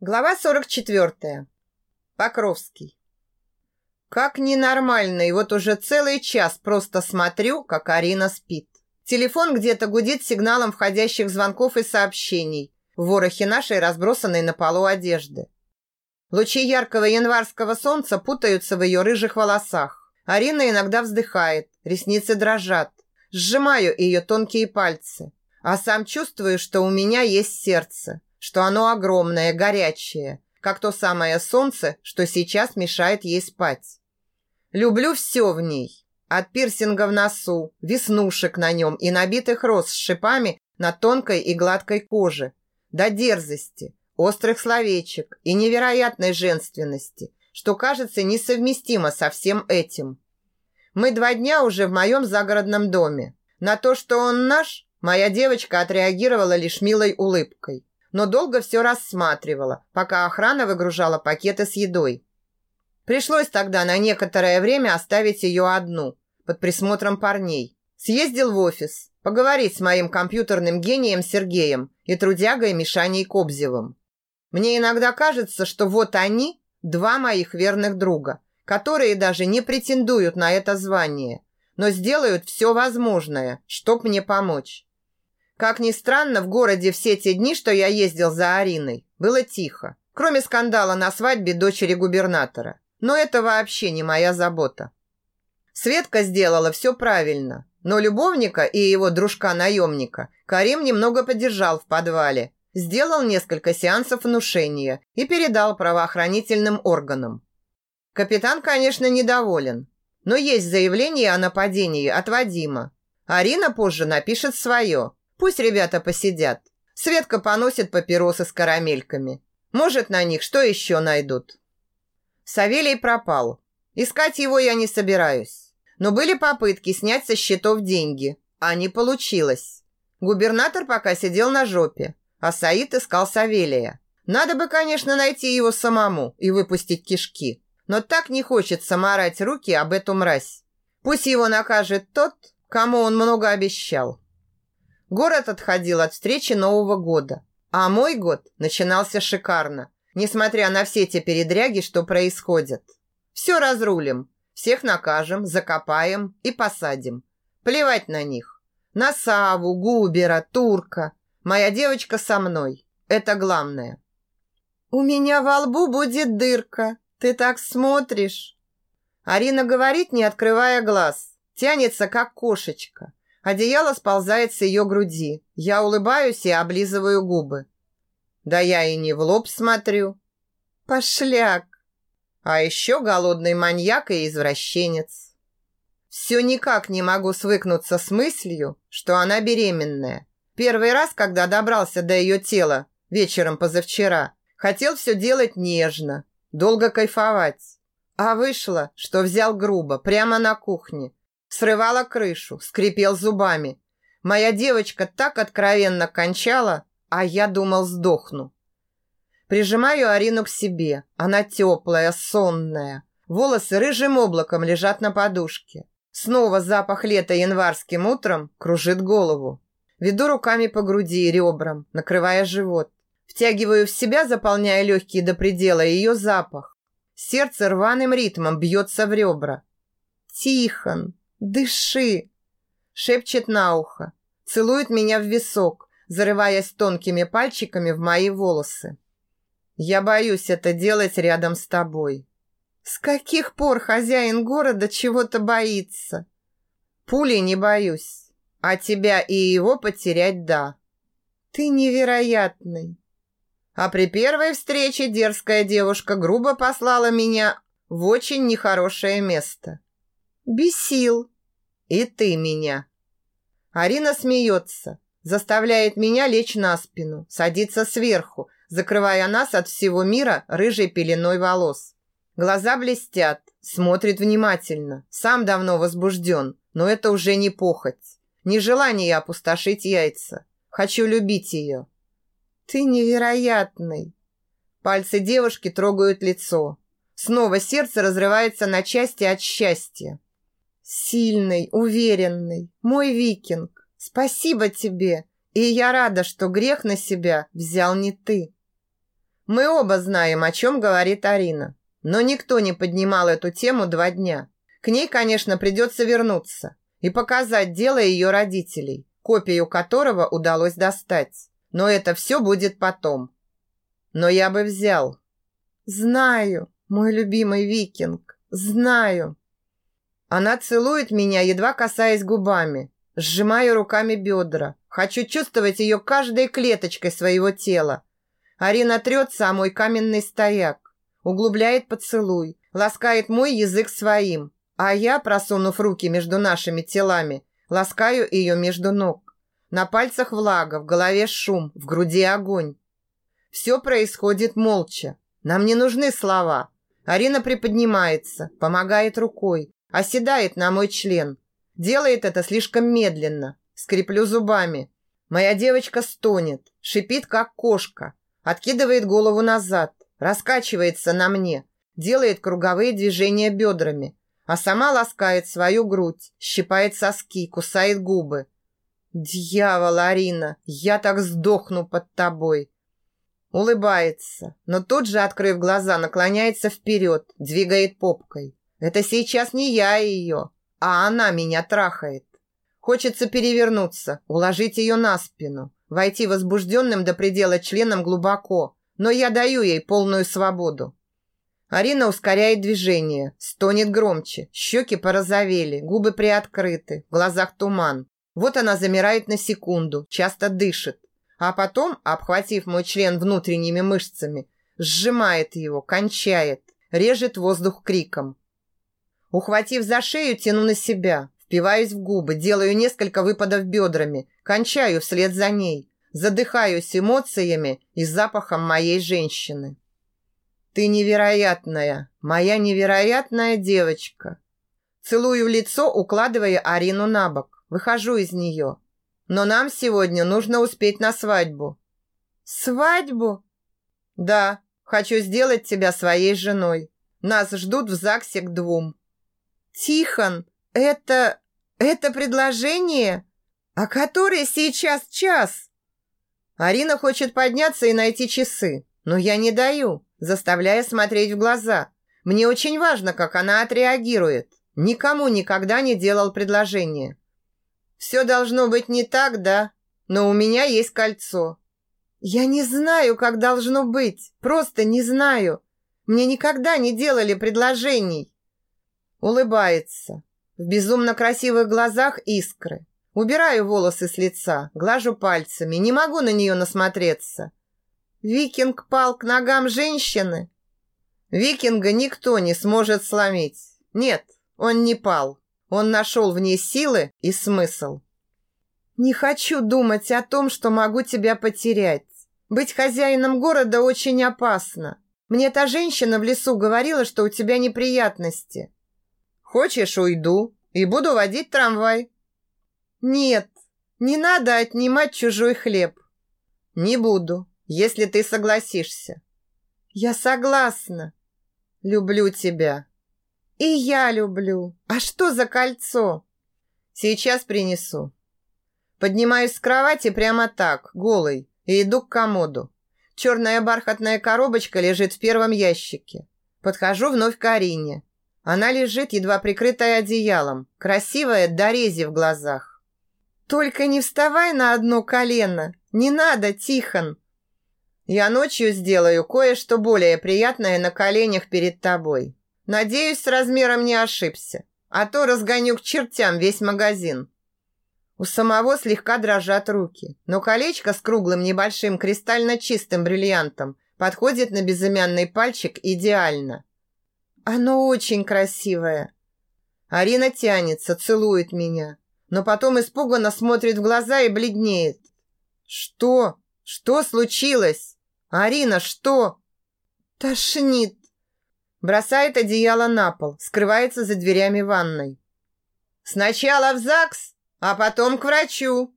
Глава 44. Покровский. Как ненормально, и вот уже целый час просто смотрю, как Арина спит. Телефон где-то гудит сигналом входящих звонков и сообщений. В ворохе нашей разбросанной на полу одежды. Лучи яркого январского солнца путаются в ее рыжих волосах. Арина иногда вздыхает, ресницы дрожат. Сжимаю ее тонкие пальцы. А сам чувствую, что у меня есть сердце что оно огромное, горячее, как то самое солнце, что сейчас мешает ей спать. Люблю все в ней. От пирсинга в носу, веснушек на нем и набитых роз с шипами на тонкой и гладкой коже, до дерзости, острых словечек и невероятной женственности, что кажется несовместимо со всем этим. Мы два дня уже в моем загородном доме. На то, что он наш, моя девочка отреагировала лишь милой улыбкой но долго все рассматривала, пока охрана выгружала пакеты с едой. Пришлось тогда на некоторое время оставить ее одну, под присмотром парней. Съездил в офис, поговорить с моим компьютерным гением Сергеем и трудягой Мишаней Кобзевым. Мне иногда кажется, что вот они, два моих верных друга, которые даже не претендуют на это звание, но сделают все возможное, чтобы мне помочь. Как ни странно, в городе все те дни, что я ездил за Ариной, было тихо, кроме скандала на свадьбе дочери губернатора. Но это вообще не моя забота. Светка сделала все правильно, но любовника и его дружка-наемника Карим немного подержал в подвале, сделал несколько сеансов внушения и передал правоохранительным органам. Капитан, конечно, недоволен, но есть заявление о нападении от Вадима. Арина позже напишет свое – Пусть ребята посидят. Светка поносит папиросы с карамельками. Может, на них что еще найдут. Савелий пропал. Искать его я не собираюсь. Но были попытки снять со счетов деньги, а не получилось. Губернатор пока сидел на жопе, а Саид искал Савелия. Надо бы, конечно, найти его самому и выпустить кишки. Но так не хочется морать руки об эту мразь. Пусть его накажет тот, кому он много обещал. Город отходил от встречи Нового года. А мой год начинался шикарно, несмотря на все те передряги, что происходят. Все разрулим, всех накажем, закопаем и посадим. Плевать на них. На Саву, Губера, Турка. Моя девочка со мной. Это главное. «У меня во лбу будет дырка. Ты так смотришь». Арина говорит, не открывая глаз. Тянется, как кошечка. Одеяло сползает с ее груди. Я улыбаюсь и облизываю губы. Да я и не в лоб смотрю. Пошляк. А еще голодный маньяк и извращенец. Все никак не могу свыкнуться с мыслью, что она беременная. Первый раз, когда добрался до ее тела, вечером позавчера, хотел все делать нежно, долго кайфовать. А вышло, что взял грубо, прямо на кухне, Срывала крышу, скрипел зубами. Моя девочка так откровенно кончала, а я думал, сдохну. Прижимаю Арину к себе. Она теплая, сонная. Волосы рыжим облаком лежат на подушке. Снова запах лета январским утром кружит голову. Веду руками по груди и ребрам, накрывая живот. Втягиваю в себя, заполняя легкие до предела, ее запах. Сердце рваным ритмом бьется в ребра. Тихон, «Дыши!» Шепчет на ухо, целует меня в висок, зарываясь тонкими пальчиками в мои волосы. «Я боюсь это делать рядом с тобой». «С каких пор хозяин города чего-то боится?» «Пули не боюсь, а тебя и его потерять да». «Ты невероятный!» А при первой встрече дерзкая девушка грубо послала меня в очень нехорошее место. Бесил. И ты меня. Арина смеется, заставляет меня лечь на спину, садится сверху, закрывая нас от всего мира рыжей пеленой волос. Глаза блестят, смотрит внимательно. Сам давно возбужден, но это уже не похоть. Не желание опустошить яйца. Хочу любить ее. Ты невероятный. Пальцы девушки трогают лицо. Снова сердце разрывается на части от счастья. Сильный, уверенный, мой викинг. Спасибо тебе. И я рада, что грех на себя взял не ты. Мы оба знаем, о чем говорит Арина. Но никто не поднимал эту тему два дня. К ней, конечно, придется вернуться и показать дело ее родителей, копию которого удалось достать. Но это все будет потом. Но я бы взял. Знаю, мой любимый викинг, знаю. Она целует меня, едва касаясь губами. Сжимаю руками бедра. Хочу чувствовать ее каждой клеточкой своего тела. Арина трется о мой каменный стояк. Углубляет поцелуй. Ласкает мой язык своим. А я, просунув руки между нашими телами, ласкаю ее между ног. На пальцах влага, в голове шум, в груди огонь. Все происходит молча. Нам не нужны слова. Арина приподнимается, помогает рукой, оседает на мой член. Делает это слишком медленно. Скреплю зубами. Моя девочка стонет, шипит, как кошка. Откидывает голову назад, раскачивается на мне, делает круговые движения бедрами, а сама ласкает свою грудь, щипает соски, кусает губы. «Дьявол, Арина, я так сдохну под тобой!» Улыбается, но тут же, открыв глаза, наклоняется вперед, двигает попкой. Это сейчас не я ее, а она меня трахает. Хочется перевернуться, уложить ее на спину, войти возбужденным до предела членом глубоко, но я даю ей полную свободу. Арина ускоряет движение, стонет громче, щеки порозовели, губы приоткрыты, в глазах туман. Вот она замирает на секунду, часто дышит, а потом, обхватив мой член внутренними мышцами, сжимает его, кончает, режет воздух криком. Ухватив за шею, тяну на себя, впиваюсь в губы, делаю несколько выпадов бедрами, кончаю вслед за ней, задыхаюсь эмоциями и запахом моей женщины. Ты невероятная, моя невероятная девочка. Целую в лицо, укладывая Арину на бок. Выхожу из нее. Но нам сегодня нужно успеть на свадьбу. Свадьбу? Да, хочу сделать тебя своей женой. Нас ждут в ЗАГСе к двум. Тихон, это... это предложение? А который сейчас час? Арина хочет подняться и найти часы, но я не даю, заставляя смотреть в глаза. Мне очень важно, как она отреагирует. Никому никогда не делал предложение. Все должно быть не так, да? Но у меня есть кольцо. Я не знаю, как должно быть. Просто не знаю. Мне никогда не делали предложений. Улыбается. В безумно красивых глазах искры. Убираю волосы с лица, глажу пальцами. Не могу на нее насмотреться. Викинг пал к ногам женщины? Викинга никто не сможет сломить. Нет, он не пал. Он нашел в ней силы и смысл. «Не хочу думать о том, что могу тебя потерять. Быть хозяином города очень опасно. Мне та женщина в лесу говорила, что у тебя неприятности. Хочешь, уйду и буду водить трамвай?» «Нет, не надо отнимать чужой хлеб». «Не буду, если ты согласишься». «Я согласна. Люблю тебя». И я люблю. А что за кольцо? Сейчас принесу. Поднимаюсь с кровати прямо так, голый, и иду к комоду. Черная бархатная коробочка лежит в первом ящике. Подхожу вновь к Арине. Она лежит, едва прикрытая одеялом, красивая до рези в глазах. «Только не вставай на одно колено! Не надо, Тихон!» «Я ночью сделаю кое-что более приятное на коленях перед тобой. Надеюсь, с размером не ошибся, а то разгоню к чертям весь магазин. У самого слегка дрожат руки, но колечко с круглым небольшим кристально чистым бриллиантом подходит на безымянный пальчик идеально. Оно очень красивое. Арина тянется, целует меня, но потом испуганно смотрит в глаза и бледнеет. Что? Что случилось? Арина, что? Тошнит. Бросает одеяло на пол, скрывается за дверями ванной. «Сначала в ЗАГС, а потом к врачу!»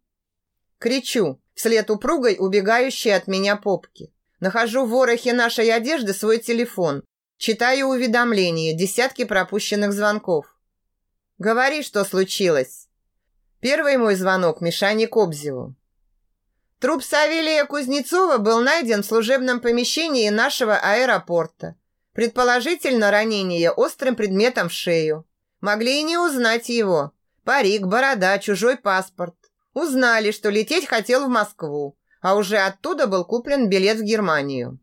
Кричу, вслед упругой, убегающей от меня попки. Нахожу в ворохе нашей одежды свой телефон. Читаю уведомления, десятки пропущенных звонков. «Говори, что случилось!» Первый мой звонок Мишане Кобзеву. Труп Савелия Кузнецова был найден в служебном помещении нашего аэропорта. Предположительно, ранение острым предметом в шею. Могли и не узнать его. Парик, борода, чужой паспорт. Узнали, что лететь хотел в Москву, а уже оттуда был куплен билет в Германию.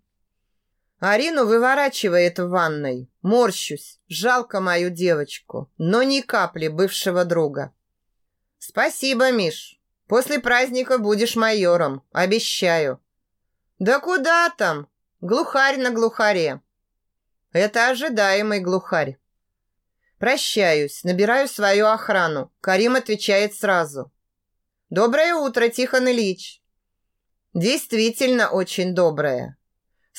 Арину выворачивает в ванной. Морщусь. Жалко мою девочку, но ни капли бывшего друга. Спасибо, Миш. После праздника будешь майором, обещаю. Да куда там? Глухарь на глухаре. Это ожидаемый глухарь. Прощаюсь, набираю свою охрану. Карим отвечает сразу. Доброе утро, Тихон Ильич. Действительно очень доброе.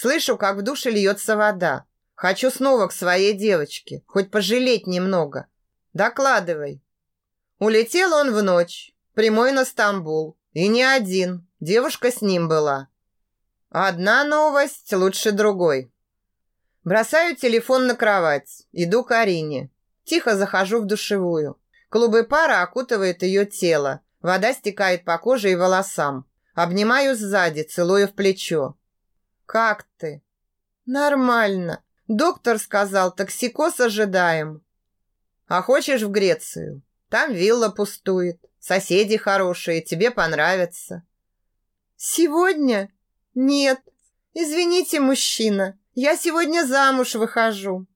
Слышу, как в душе льется вода. Хочу снова к своей девочке, хоть пожалеть немного. Докладывай. Улетел он в ночь прямой на Стамбул. И не один. Девушка с ним была. Одна новость лучше другой. Бросаю телефон на кровать. Иду к Арине. Тихо захожу в душевую. Клубы пара окутывает ее тело. Вода стекает по коже и волосам. Обнимаю сзади, целую в плечо. «Как ты?» «Нормально. Доктор сказал, токсикоз ожидаем». «А хочешь в Грецию? Там вилла пустует. Соседи хорошие, тебе понравятся. Сегодня? Нет. Извините, мужчина, я сегодня замуж выхожу.